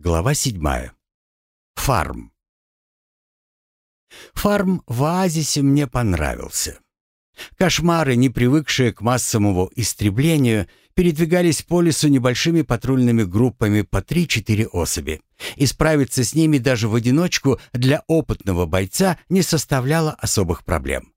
Глава седьмая. Фарм. Фарм в оазисе мне понравился. Кошмары, не привыкшие к массовому истреблению, передвигались по лесу небольшими патрульными группами по 3-4 особи. И справиться с ними даже в одиночку для опытного бойца не составляло особых проблем.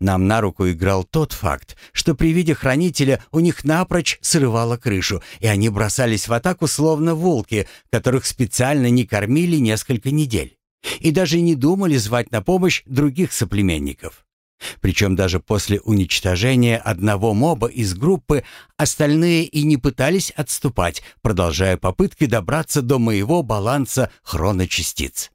Нам на руку играл тот факт, что при виде хранителя у них напрочь срывало крышу, и они бросались в атаку словно волки, которых специально не кормили несколько недель, и даже не думали звать на помощь других соплеменников. Причем даже после уничтожения одного моба из группы остальные и не пытались отступать, продолжая попытки добраться до моего баланса хроночастиц.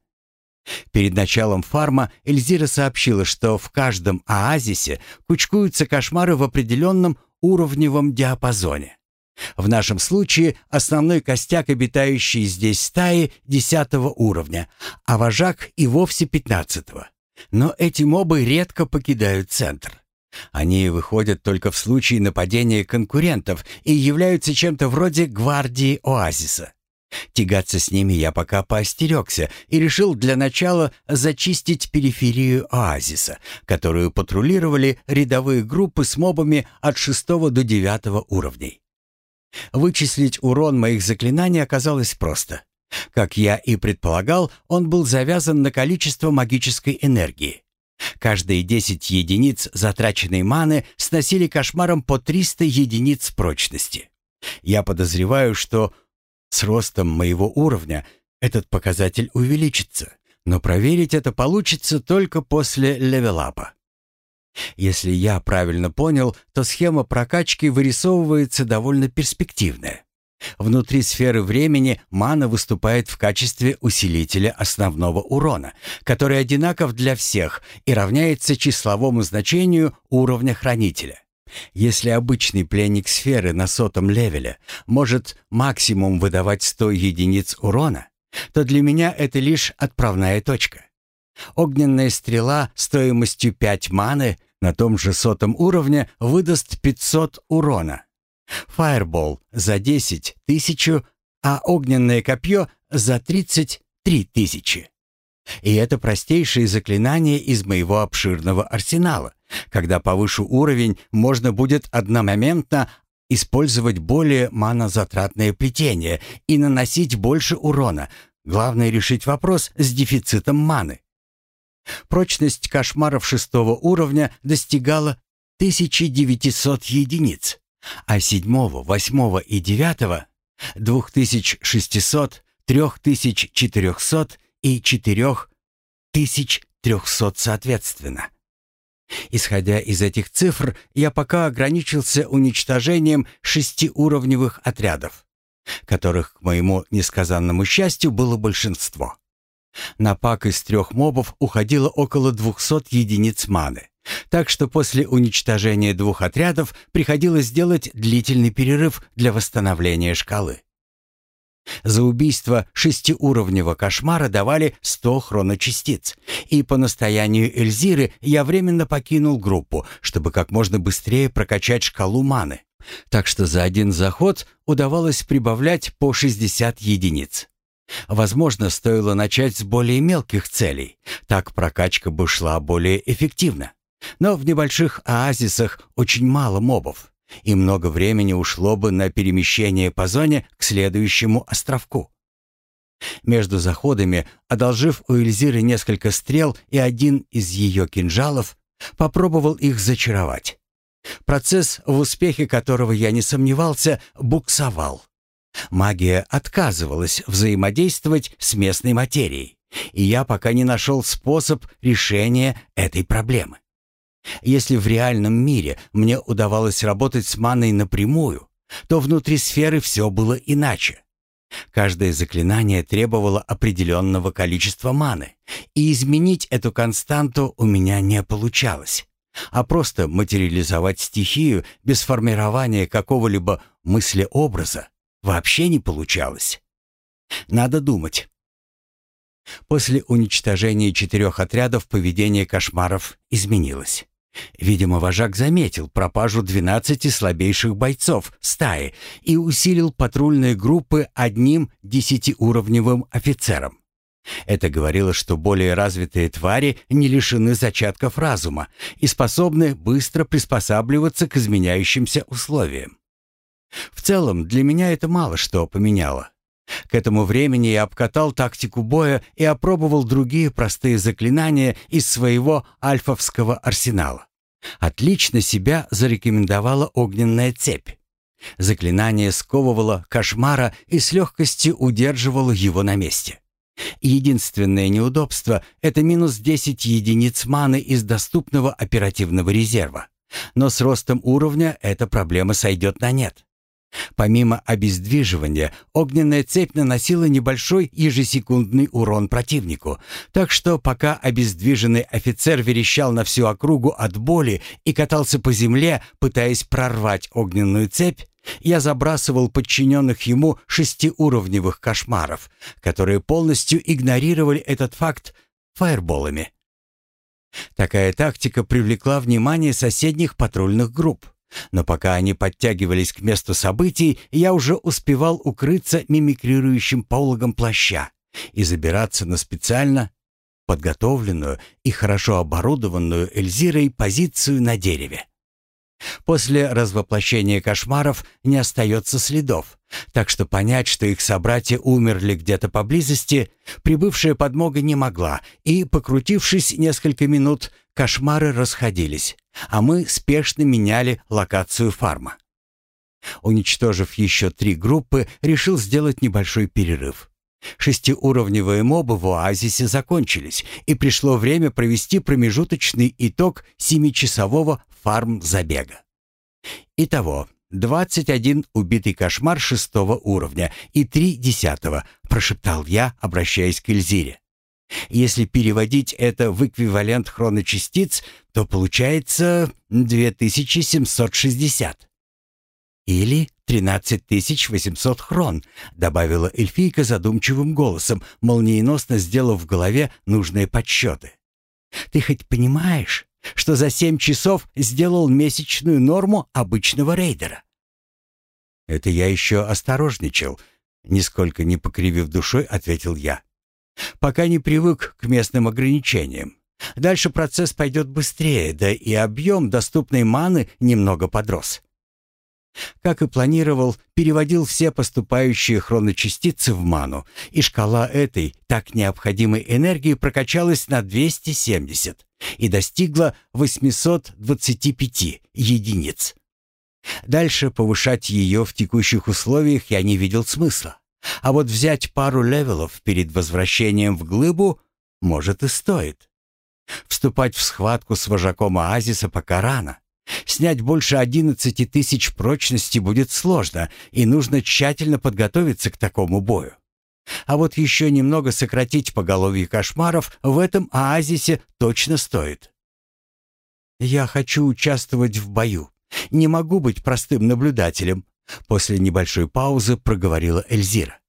Перед началом фарма Эльзира сообщила, что в каждом оазисе кучкуются кошмары в определенном уровневом диапазоне. В нашем случае основной костяк обитающей здесь стаи десятого уровня, а вожак и вовсе пятнадцатого. Но эти мобы редко покидают центр. Они выходят только в случае нападения конкурентов и являются чем-то вроде гвардии оазиса. Тягаться с ними я пока поостерегся и решил для начала зачистить периферию оазиса, которую патрулировали рядовые группы с мобами от 6 до 9 уровней. Вычислить урон моих заклинаний оказалось просто. Как я и предполагал, он был завязан на количество магической энергии. Каждые 10 единиц затраченной маны сносили кошмаром по 300 единиц прочности. Я подозреваю, что с ростом моего уровня этот показатель увеличится, но проверить это получится только после левелапа. Если я правильно понял, то схема прокачки вырисовывается довольно перспективная. Внутри сферы времени мана выступает в качестве усилителя основного урона, который одинаков для всех и равняется числовому значению уровня хранителя. Если обычный пленник сферы на сотом левеле может максимум выдавать 100 единиц урона, то для меня это лишь отправная точка. Огненная стрела стоимостью 5 маны на том же сотом уровне выдаст 500 урона. Фаербол за 10 тысячу, а огненное копье за 33 тысячи. И это простейшие заклинания из моего обширного арсенала. Когда повышу уровень, можно будет одномоментно использовать более манозатратное плетение и наносить больше урона. Главное решить вопрос с дефицитом маны. Прочность кошмаров шестого уровня достигала 1900 единиц, а седьмого, восьмого и девятого — 2600, 3400 и 4300 соответственно. Исходя из этих цифр, я пока ограничился уничтожением шестиуровневых отрядов, которых, к моему несказанному счастью, было большинство. На пак из трех мобов уходило около 200 единиц маны, так что после уничтожения двух отрядов приходилось сделать длительный перерыв для восстановления шкалы. За убийство шестиуровневого кошмара давали 100 хроночастиц. И по настоянию Эльзиры я временно покинул группу, чтобы как можно быстрее прокачать шкалу маны. Так что за один заход удавалось прибавлять по 60 единиц. Возможно, стоило начать с более мелких целей. Так прокачка бы шла более эффективно. Но в небольших оазисах очень мало мобов и много времени ушло бы на перемещение по зоне к следующему островку. Между заходами, одолжив у Эльзиры несколько стрел и один из ее кинжалов, попробовал их зачаровать. Процесс, в успехе которого я не сомневался, буксовал. Магия отказывалась взаимодействовать с местной материей, и я пока не нашел способ решения этой проблемы. Если в реальном мире мне удавалось работать с маной напрямую, то внутри сферы все было иначе. Каждое заклинание требовало определенного количества маны, и изменить эту константу у меня не получалось. А просто материализовать стихию без формирования какого-либо мыслеобраза вообще не получалось. Надо думать. После уничтожения четырех отрядов поведение кошмаров изменилось. Видимо, вожак заметил пропажу 12 слабейших бойцов стаи и усилил патрульные группы одним десятиуровневым офицером. Это говорило, что более развитые твари не лишены зачатков разума и способны быстро приспосабливаться к изменяющимся условиям. В целом, для меня это мало что поменяло. К этому времени я обкатал тактику боя и опробовал другие простые заклинания из своего альфовского арсенала. Отлично себя зарекомендовала огненная цепь. Заклинание сковывало кошмара и с легкостью удерживало его на месте. Единственное неудобство — это минус 10 единиц маны из доступного оперативного резерва. Но с ростом уровня эта проблема сойдет на нет. Помимо обездвиживания, огненная цепь наносила небольшой ежесекундный урон противнику, так что пока обездвиженный офицер верещал на всю округу от боли и катался по земле, пытаясь прорвать огненную цепь, я забрасывал подчиненных ему шестиуровневых кошмаров, которые полностью игнорировали этот факт фаерболами. Такая тактика привлекла внимание соседних патрульных групп. Но пока они подтягивались к месту событий, я уже успевал укрыться мимикрирующим пологом плаща и забираться на специально подготовленную и хорошо оборудованную Эльзирой позицию на дереве. После развоплощения кошмаров не остается следов, так что понять, что их собратья умерли где-то поблизости, прибывшая подмога не могла, и, покрутившись несколько минут, кошмары расходились, а мы спешно меняли локацию фарма. Уничтожив еще три группы, решил сделать небольшой перерыв. Шестиуровневые мобы в оазисе закончились, и пришло время провести промежуточный итог семичасового фарм-забега. Итого, 21 убитый кошмар шестого уровня и три десятого, прошептал я, обращаясь к Эльзире. Если переводить это в эквивалент хроночастиц, то получается 2760. Или 13800 хрон, добавила эльфийка задумчивым голосом, молниеносно сделав в голове нужные подсчеты. Ты хоть понимаешь, что за семь часов сделал месячную норму обычного рейдера? Это я еще осторожничал, нисколько не покривив душой, ответил я. Пока не привык к местным ограничениям. Дальше процесс пойдет быстрее, да и объем доступной маны немного подрос. Как и планировал, переводил все поступающие хроночастицы в ману, и шкала этой так необходимой энергии прокачалась на 270 и достигла 825 единиц. Дальше повышать ее в текущих условиях я не видел смысла. А вот взять пару левелов перед возвращением в глыбу может и стоит. Вступать в схватку с вожаком оазиса пока рано. Снять больше одиннадцати тысяч прочности будет сложно, и нужно тщательно подготовиться к такому бою. А вот еще немного сократить поголовье кошмаров в этом оазисе точно стоит. «Я хочу участвовать в бою. Не могу быть простым наблюдателем», После небольшой паузы проговорила Эльзира.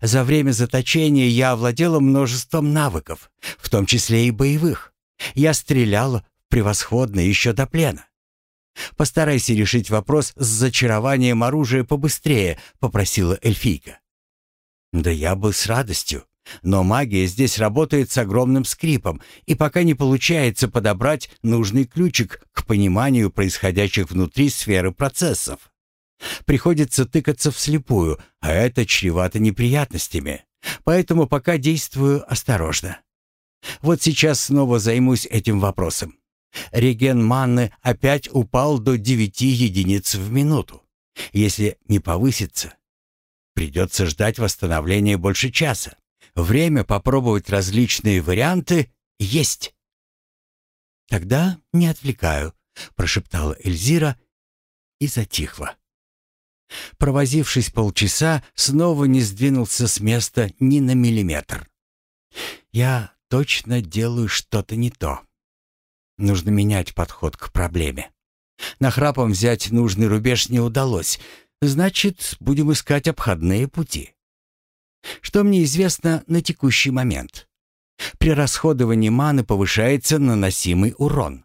«За время заточения я овладела множеством навыков, в том числе и боевых. Я стреляла превосходно еще до плена. «Постарайся решить вопрос с зачарованием оружия побыстрее», — попросила эльфийка. «Да я бы с радостью. Но магия здесь работает с огромным скрипом, и пока не получается подобрать нужный ключик к пониманию происходящих внутри сферы процессов. Приходится тыкаться вслепую, а это чревато неприятностями. Поэтому пока действую осторожно. Вот сейчас снова займусь этим вопросом. Реген манны опять упал до 9 единиц в минуту. Если не повысится, придется ждать восстановления больше часа. Время попробовать различные варианты есть. «Тогда не отвлекаю», — прошептала Эльзира и затихла. Провозившись полчаса, снова не сдвинулся с места ни на миллиметр. «Я точно делаю что-то не то. Нужно менять подход к проблеме. Нахрапом взять нужный рубеж не удалось. Значит, будем искать обходные пути. Что мне известно на текущий момент? При расходовании маны повышается наносимый урон.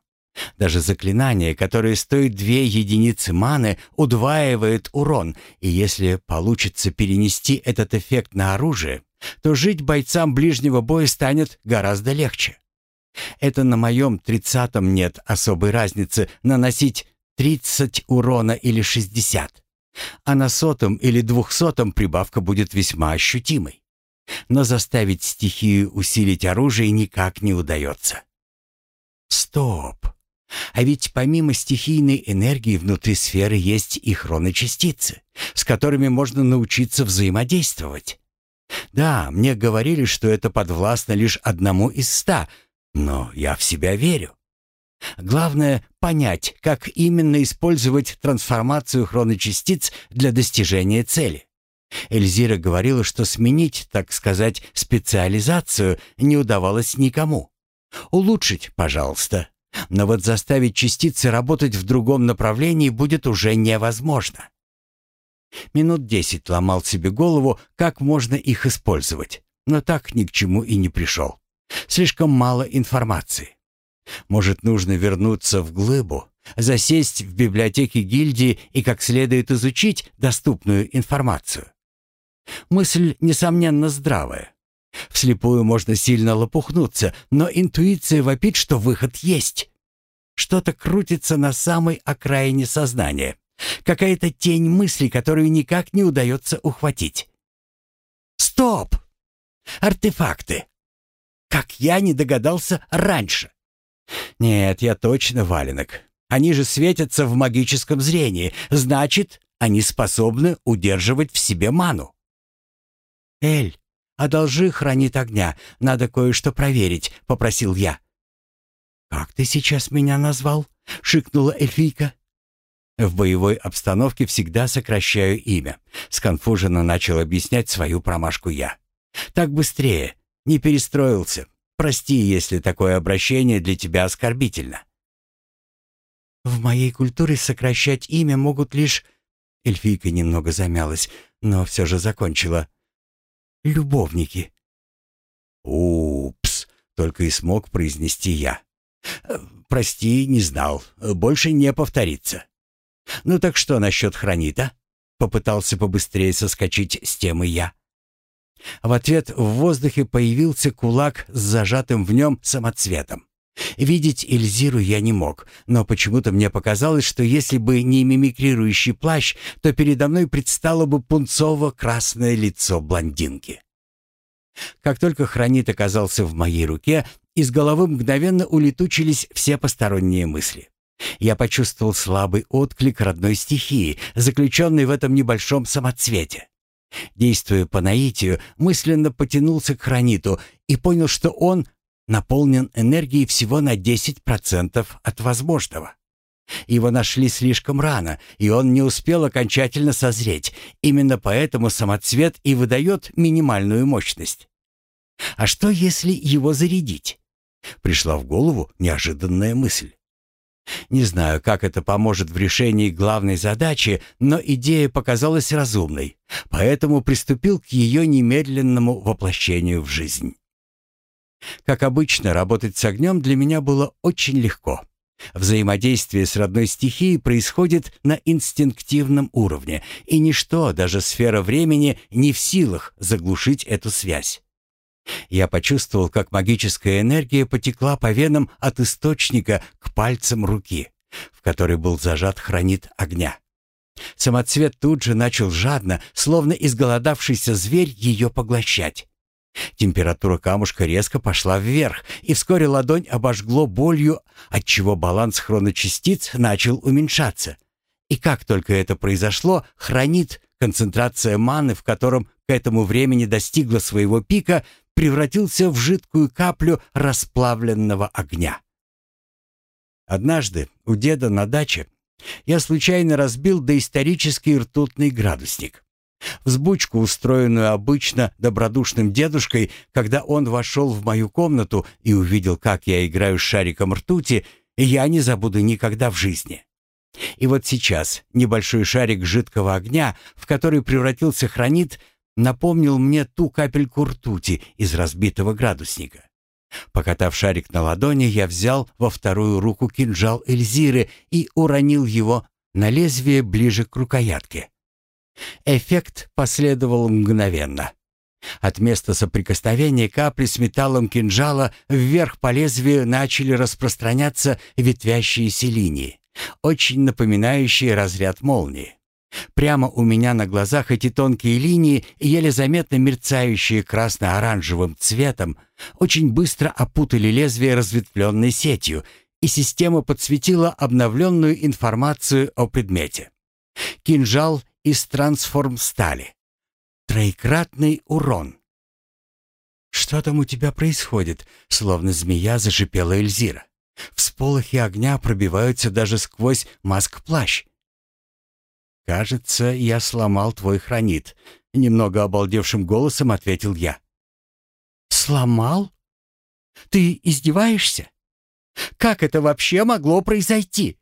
Даже заклинание, которое стоит две единицы маны, удваивает урон, и если получится перенести этот эффект на оружие, то жить бойцам ближнего боя станет гораздо легче. Это на моем тридцатом нет особой разницы наносить 30 урона или 60. А на сотом или двухсотом прибавка будет весьма ощутимой. Но заставить стихию усилить оружие никак не удается. Стоп! А ведь помимо стихийной энергии внутри сферы есть и хроночастицы, с которыми можно научиться взаимодействовать. Да, мне говорили, что это подвластно лишь одному из ста, но я в себя верю. Главное — понять, как именно использовать трансформацию хроночастиц для достижения цели. Эльзира говорила, что сменить, так сказать, специализацию не удавалось никому. Улучшить, пожалуйста. Но вот заставить частицы работать в другом направлении будет уже невозможно. Минут десять ломал себе голову, как можно их использовать, но так ни к чему и не пришел. Слишком мало информации. Может, нужно вернуться в глыбу, засесть в библиотеке гильдии и как следует изучить доступную информацию. Мысль, несомненно, здравая. Вслепую можно сильно лопухнуться, но интуиция вопит, что выход есть. Что-то крутится на самой окраине сознания. Какая-то тень мысли, которую никак не удается ухватить. Стоп! Артефакты! Как я не догадался раньше! Нет, я точно валенок. Они же светятся в магическом зрении. Значит, они способны удерживать в себе ману. «Эль, одолжи хранит огня. Надо кое-что проверить», — попросил я. «Как ты сейчас меня назвал?» — шикнула эльфийка. В боевой обстановке всегда сокращаю имя. Сконфуженно начал объяснять свою промашку я. Так быстрее. Не перестроился. Прости, если такое обращение для тебя оскорбительно. В моей культуре сокращать имя могут лишь... Эльфийка немного замялась, но все же закончила. Любовники. Упс, только и смог произнести я. Прости, не знал. Больше не повторится. «Ну так что насчет хранита?» Попытался побыстрее соскочить с темы я. В ответ в воздухе появился кулак с зажатым в нем самоцветом. Видеть Эльзиру я не мог, но почему-то мне показалось, что если бы не мимикрирующий плащ, то передо мной предстало бы пунцово-красное лицо блондинки. Как только хранит оказался в моей руке, из головы мгновенно улетучились все посторонние мысли. Я почувствовал слабый отклик родной стихии, заключенный в этом небольшом самоцвете. Действуя по наитию, мысленно потянулся к храниту и понял, что он наполнен энергией всего на 10% от возможного. Его нашли слишком рано, и он не успел окончательно созреть. Именно поэтому самоцвет и выдает минимальную мощность. А что, если его зарядить? Пришла в голову неожиданная мысль. Не знаю, как это поможет в решении главной задачи, но идея показалась разумной, поэтому приступил к ее немедленному воплощению в жизнь. Как обычно, работать с огнем для меня было очень легко. Взаимодействие с родной стихией происходит на инстинктивном уровне, и ничто, даже сфера времени, не в силах заглушить эту связь. Я почувствовал, как магическая энергия потекла по венам от источника к пальцам руки, в которой был зажат хранит огня. Самоцвет тут же начал жадно, словно изголодавшийся зверь, ее поглощать. Температура камушка резко пошла вверх, и вскоре ладонь обожгло болью, отчего баланс хроночастиц начал уменьшаться. И как только это произошло, хранит концентрация маны, в котором к этому времени достигла своего пика, превратился в жидкую каплю расплавленного огня. Однажды у деда на даче я случайно разбил доисторический ртутный градусник. Взбучку, устроенную обычно добродушным дедушкой, когда он вошел в мою комнату и увидел, как я играю с шариком ртути, я не забуду никогда в жизни. И вот сейчас небольшой шарик жидкого огня, в который превратился хранит, напомнил мне ту капельку ртути из разбитого градусника. Покатав шарик на ладони, я взял во вторую руку кинжал Эльзиры и уронил его на лезвие ближе к рукоятке. Эффект последовал мгновенно. От места соприкосновения капли с металлом кинжала вверх по лезвию начали распространяться ветвящиеся линии, очень напоминающие разряд молнии. Прямо у меня на глазах эти тонкие линии, еле заметно мерцающие красно-оранжевым цветом, очень быстро опутали лезвие разветвленной сетью, и система подсветила обновленную информацию о предмете. Кинжал из трансформ-стали. Троекратный урон. «Что там у тебя происходит?» Словно змея зашипела Эльзира. Всполохи огня пробиваются даже сквозь маск-плащ. «Кажется, я сломал твой хранит», — немного обалдевшим голосом ответил я. «Сломал? Ты издеваешься? Как это вообще могло произойти?»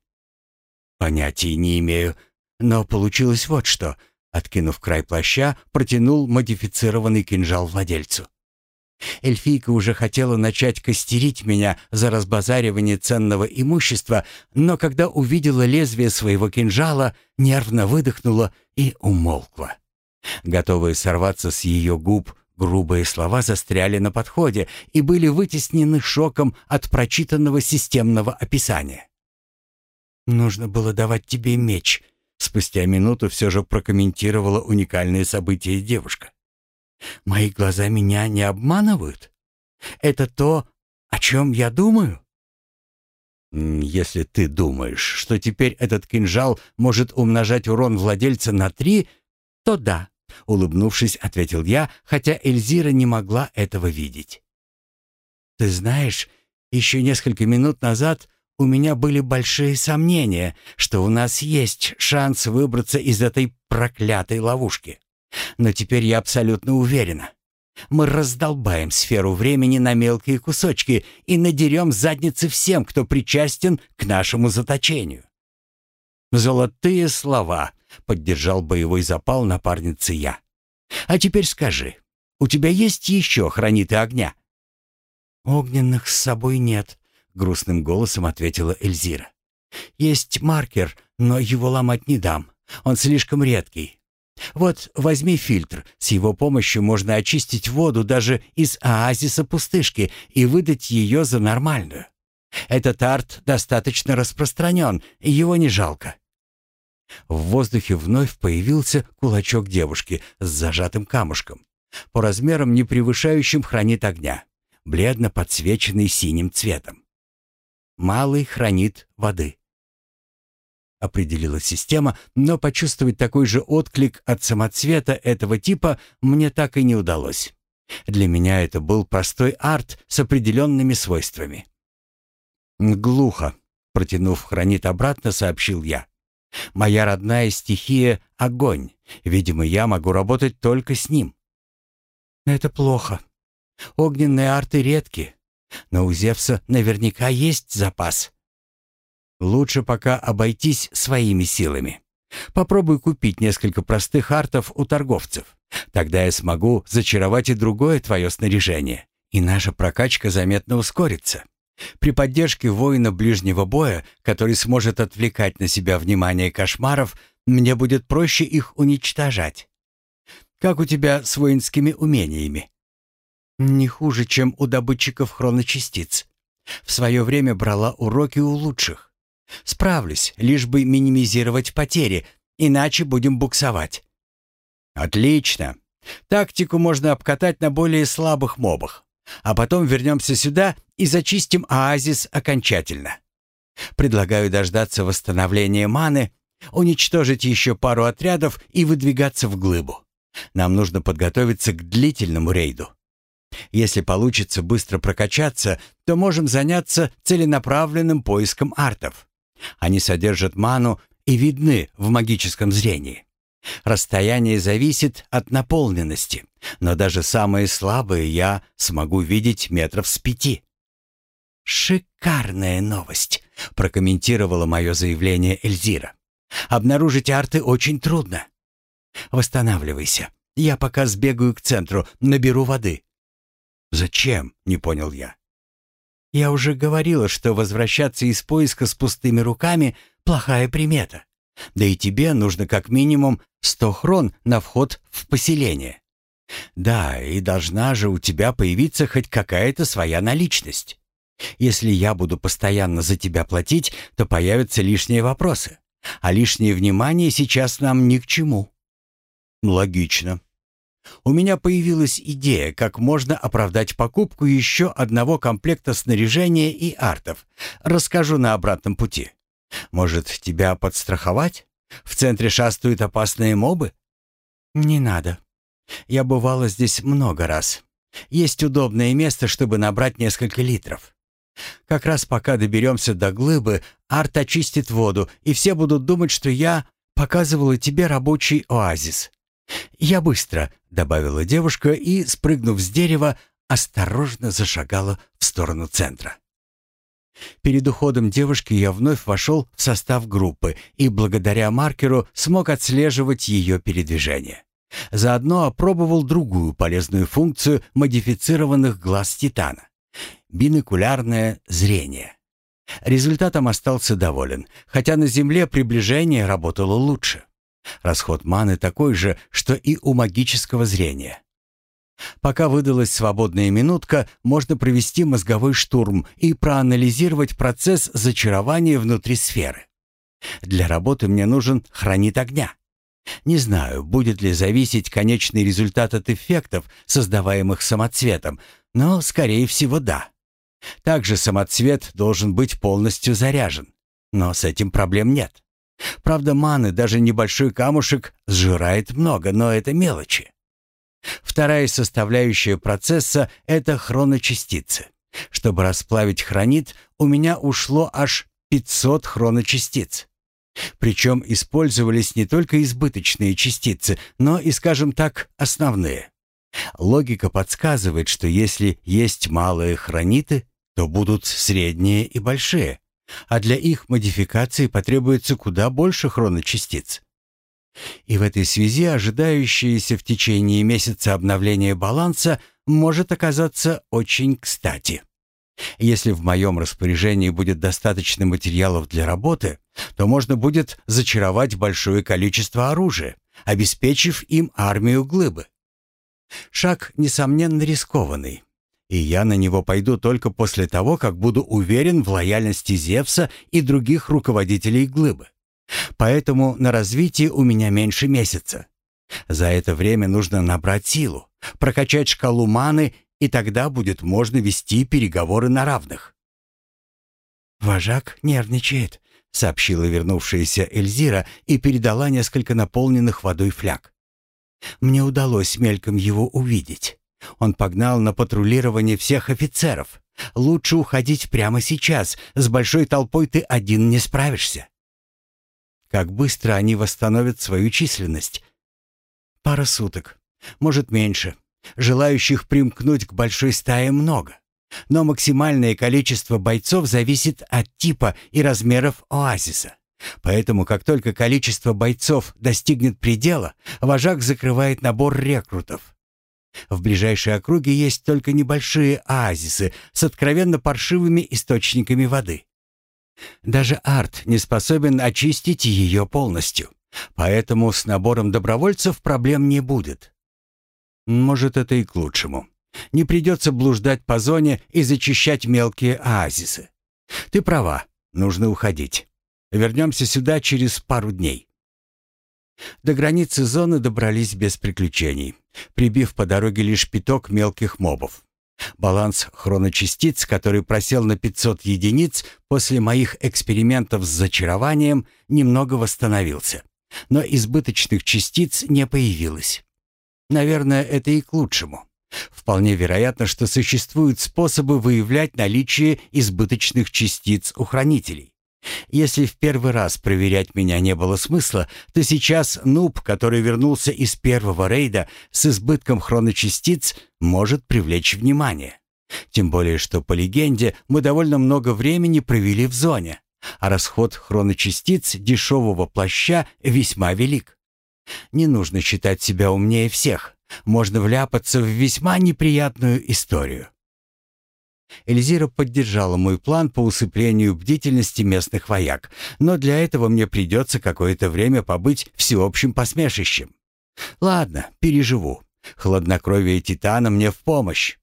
«Понятия не имею, но получилось вот что», — откинув край плаща, протянул модифицированный кинжал владельцу. Эльфийка уже хотела начать костерить меня за разбазаривание ценного имущества, но когда увидела лезвие своего кинжала, нервно выдохнула и умолкла. Готовые сорваться с ее губ, грубые слова застряли на подходе и были вытеснены шоком от прочитанного системного описания. «Нужно было давать тебе меч», — спустя минуту все же прокомментировала уникальное событие девушка. Мои глаза меня не обманывают? Это то, о чем я думаю? Если ты думаешь, что теперь этот кинжал может умножать урон владельца на три, то да, улыбнувшись, ответил я, хотя Эльзира не могла этого видеть. Ты знаешь, еще несколько минут назад у меня были большие сомнения, что у нас есть шанс выбраться из этой проклятой ловушки. Но теперь я абсолютно уверена. Мы раздолбаем сферу времени на мелкие кусочки и надерем задницы всем, кто причастен к нашему заточению. «Золотые слова», — поддержал боевой запал напарницы я. «А теперь скажи, у тебя есть еще храниты огня?» «Огненных с собой нет», — грустным голосом ответила Эльзира. «Есть маркер, но его ломать не дам. Он слишком редкий. Вот возьми фильтр. С его помощью можно очистить воду даже из оазиса пустышки и выдать ее за нормальную. Этот арт достаточно распространен, его не жалко. В воздухе вновь появился кулачок девушки с зажатым камушком, по размерам не превышающим хранит огня, бледно подсвеченный синим цветом. Малый хранит воды определила система, но почувствовать такой же отклик от самоцвета этого типа мне так и не удалось. Для меня это был простой арт с определенными свойствами. «Глухо», — протянув хранит обратно, сообщил я. «Моя родная стихия — огонь. Видимо, я могу работать только с ним». «Это плохо. Огненные арты редки. Но у Зевса наверняка есть запас». Лучше пока обойтись своими силами. Попробуй купить несколько простых артов у торговцев. Тогда я смогу зачаровать и другое твое снаряжение, и наша прокачка заметно ускорится. При поддержке воина ближнего боя, который сможет отвлекать на себя внимание кошмаров, мне будет проще их уничтожать. Как у тебя с воинскими умениями? Не хуже, чем у добытчиков хроночастиц. В свое время брала уроки у лучших. Справлюсь, лишь бы минимизировать потери, иначе будем буксовать. Отлично. Тактику можно обкатать на более слабых мобах. А потом вернемся сюда и зачистим оазис окончательно. Предлагаю дождаться восстановления маны, уничтожить еще пару отрядов и выдвигаться в глыбу. Нам нужно подготовиться к длительному рейду. Если получится быстро прокачаться, то можем заняться целенаправленным поиском артов. Они содержат ману и видны в магическом зрении. Расстояние зависит от наполненности, но даже самые слабые я смогу видеть метров с пяти. «Шикарная новость», — прокомментировала мое заявление Эльзира. «Обнаружить арты очень трудно. Восстанавливайся. Я пока сбегаю к центру, наберу воды». «Зачем?» — не понял я. Я уже говорила, что возвращаться из поиска с пустыми руками — плохая примета. Да и тебе нужно как минимум сто хрон на вход в поселение. Да, и должна же у тебя появиться хоть какая-то своя наличность. Если я буду постоянно за тебя платить, то появятся лишние вопросы. А лишнее внимание сейчас нам ни к чему. Логично. У меня появилась идея, как можно оправдать покупку еще одного комплекта снаряжения и артов. Расскажу на обратном пути. Может, тебя подстраховать? В центре шастают опасные мобы? Не надо. Я бывала здесь много раз. Есть удобное место, чтобы набрать несколько литров. Как раз пока доберемся до глыбы, арт очистит воду, и все будут думать, что я показывала тебе рабочий оазис. «Я быстро», — добавила девушка и, спрыгнув с дерева, осторожно зашагала в сторону центра. Перед уходом девушки я вновь вошел в состав группы и благодаря маркеру смог отслеживать ее передвижение. Заодно опробовал другую полезную функцию модифицированных глаз Титана — бинокулярное зрение. Результатом остался доволен, хотя на Земле приближение работало лучше. Расход маны такой же, что и у магического зрения. Пока выдалась свободная минутка, можно провести мозговой штурм и проанализировать процесс зачарования внутри сферы. Для работы мне нужен хранит огня. Не знаю, будет ли зависеть конечный результат от эффектов, создаваемых самоцветом, но, скорее всего, да. Также самоцвет должен быть полностью заряжен, но с этим проблем нет. Правда, маны даже небольшой камушек сжирает много, но это мелочи. Вторая составляющая процесса — это хроночастицы. Чтобы расплавить хронит, у меня ушло аж 500 хроночастиц. Причем использовались не только избыточные частицы, но и, скажем так, основные. Логика подсказывает, что если есть малые хрониты, то будут средние и большие а для их модификации потребуется куда больше хроночастиц. И в этой связи ожидающееся в течение месяца обновление баланса может оказаться очень кстати. Если в моем распоряжении будет достаточно материалов для работы, то можно будет зачаровать большое количество оружия, обеспечив им армию глыбы. Шаг, несомненно, рискованный, и я на него пойду только после того, как буду уверен в лояльности Зевса и других руководителей глыбы. Поэтому на развитие у меня меньше месяца. За это время нужно набрать силу, прокачать шкалу маны, и тогда будет можно вести переговоры на равных. «Вожак нервничает», — сообщила вернувшаяся Эльзира и передала несколько наполненных водой фляг. «Мне удалось мельком его увидеть». Он погнал на патрулирование всех офицеров. Лучше уходить прямо сейчас. С большой толпой ты один не справишься. Как быстро они восстановят свою численность? Пара суток. Может, меньше. Желающих примкнуть к большой стае много. Но максимальное количество бойцов зависит от типа и размеров оазиса. Поэтому, как только количество бойцов достигнет предела, вожак закрывает набор рекрутов. В ближайшей округе есть только небольшие оазисы с откровенно паршивыми источниками воды. Даже арт не способен очистить ее полностью, поэтому с набором добровольцев проблем не будет. Может, это и к лучшему. Не придется блуждать по зоне и зачищать мелкие оазисы. Ты права, нужно уходить. Вернемся сюда через пару дней. До границы зоны добрались без приключений, прибив по дороге лишь пяток мелких мобов. Баланс хроночастиц, который просел на 500 единиц после моих экспериментов с зачарованием, немного восстановился. Но избыточных частиц не появилось. Наверное, это и к лучшему. Вполне вероятно, что существуют способы выявлять наличие избыточных частиц у хранителей. Если в первый раз проверять меня не было смысла, то сейчас нуб, который вернулся из первого рейда с избытком хроночастиц, может привлечь внимание. Тем более, что по легенде мы довольно много времени провели в зоне, а расход хроночастиц дешевого плаща весьма велик. Не нужно считать себя умнее всех. Можно вляпаться в весьма неприятную историю. Эльзира поддержала мой план по усыплению бдительности местных вояк, но для этого мне придется какое-то время побыть всеобщим посмешищем. Ладно, переживу. Хладнокровие Титана мне в помощь.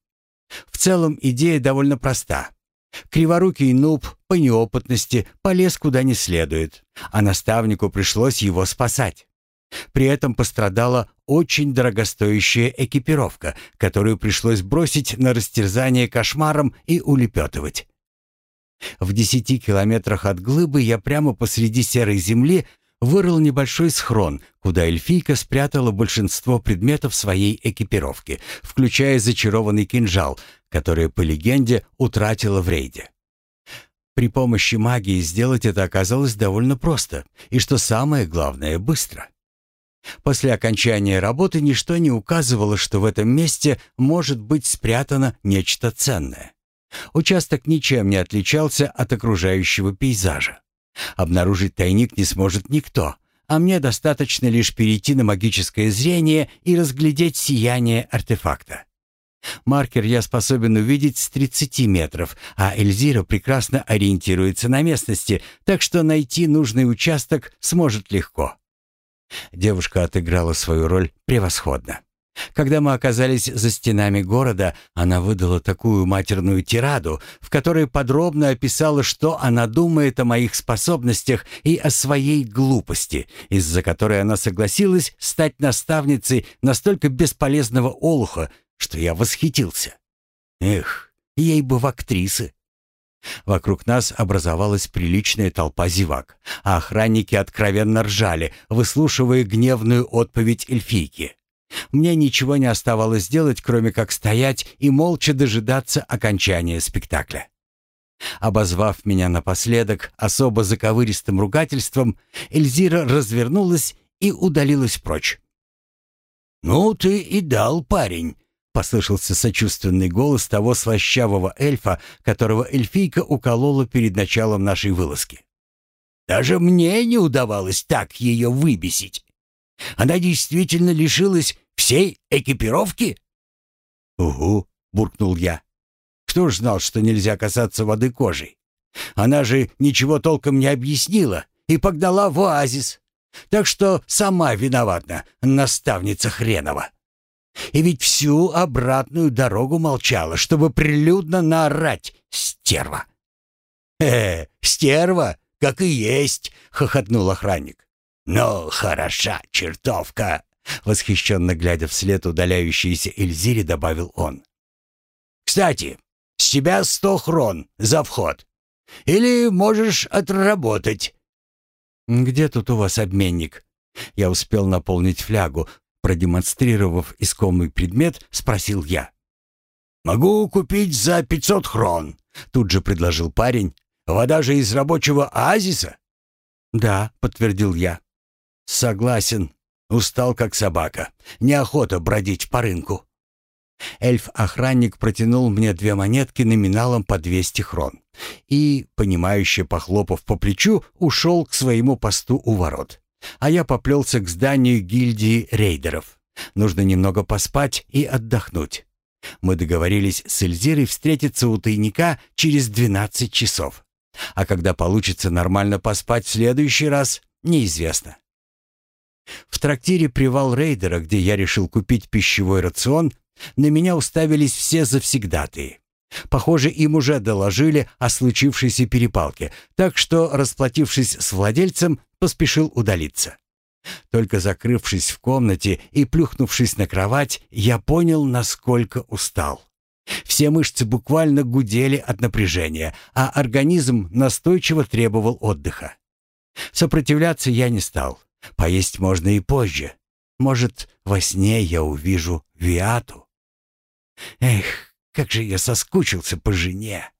В целом идея довольно проста. Криворукий нуб по неопытности полез куда не следует, а наставнику пришлось его спасать. При этом пострадала очень дорогостоящая экипировка, которую пришлось бросить на растерзание кошмаром и улепетывать. В десяти километрах от глыбы я прямо посреди серой земли вырыл небольшой схрон, куда эльфийка спрятала большинство предметов своей экипировки, включая зачарованный кинжал, который, по легенде, утратила в рейде. При помощи магии сделать это оказалось довольно просто, и, что самое главное, быстро. После окончания работы ничто не указывало, что в этом месте может быть спрятано нечто ценное. Участок ничем не отличался от окружающего пейзажа. Обнаружить тайник не сможет никто, а мне достаточно лишь перейти на магическое зрение и разглядеть сияние артефакта. Маркер я способен увидеть с 30 метров, а Эльзира прекрасно ориентируется на местности, так что найти нужный участок сможет легко. Девушка отыграла свою роль превосходно. Когда мы оказались за стенами города, она выдала такую матерную тираду, в которой подробно описала, что она думает о моих способностях и о своей глупости, из-за которой она согласилась стать наставницей настолько бесполезного олуха, что я восхитился. Эх, ей бы в актрисы. Вокруг нас образовалась приличная толпа зевак, а охранники откровенно ржали, выслушивая гневную отповедь эльфийки. Мне ничего не оставалось делать, кроме как стоять и молча дожидаться окончания спектакля. Обозвав меня напоследок особо заковыристым ругательством, Эльзира развернулась и удалилась прочь. «Ну ты и дал, парень», — послышался сочувственный голос того слащавого эльфа, которого эльфийка уколола перед началом нашей вылазки. «Даже мне не удавалось так ее выбесить. Она действительно лишилась всей экипировки?» «Угу», — буркнул я. «Кто ж знал, что нельзя касаться воды кожей? Она же ничего толком не объяснила и погнала в оазис. Так что сама виновата, наставница хренова». И ведь всю обратную дорогу молчала, чтобы прилюдно наорать, стерва. «Э, стерва, как и есть!» — хохотнул охранник. «Ну, хороша чертовка!» — восхищенно глядя вслед удаляющейся Эльзире, добавил он. «Кстати, с тебя сто хрон за вход. Или можешь отработать». «Где тут у вас обменник?» Я успел наполнить флягу, Продемонстрировав искомый предмет, спросил я. «Могу купить за пятьсот хрон», — тут же предложил парень. «Вода же из рабочего оазиса?» «Да», — подтвердил я. «Согласен. Устал, как собака. Неохота бродить по рынку». Эльф-охранник протянул мне две монетки номиналом по 200 хрон и, понимающе похлопав по плечу, ушел к своему посту у ворот. А я поплелся к зданию гильдии рейдеров. Нужно немного поспать и отдохнуть. Мы договорились с Эльзирой встретиться у тайника через 12 часов. А когда получится нормально поспать в следующий раз, неизвестно. В трактире «Привал рейдера», где я решил купить пищевой рацион, на меня уставились все завсегдатые. Похоже, им уже доложили о случившейся перепалке, так что, расплатившись с владельцем, поспешил удалиться. Только закрывшись в комнате и плюхнувшись на кровать, я понял, насколько устал. Все мышцы буквально гудели от напряжения, а организм настойчиво требовал отдыха. Сопротивляться я не стал. Поесть можно и позже. Может, во сне я увижу Виату. Эх, как же я соскучился по жене.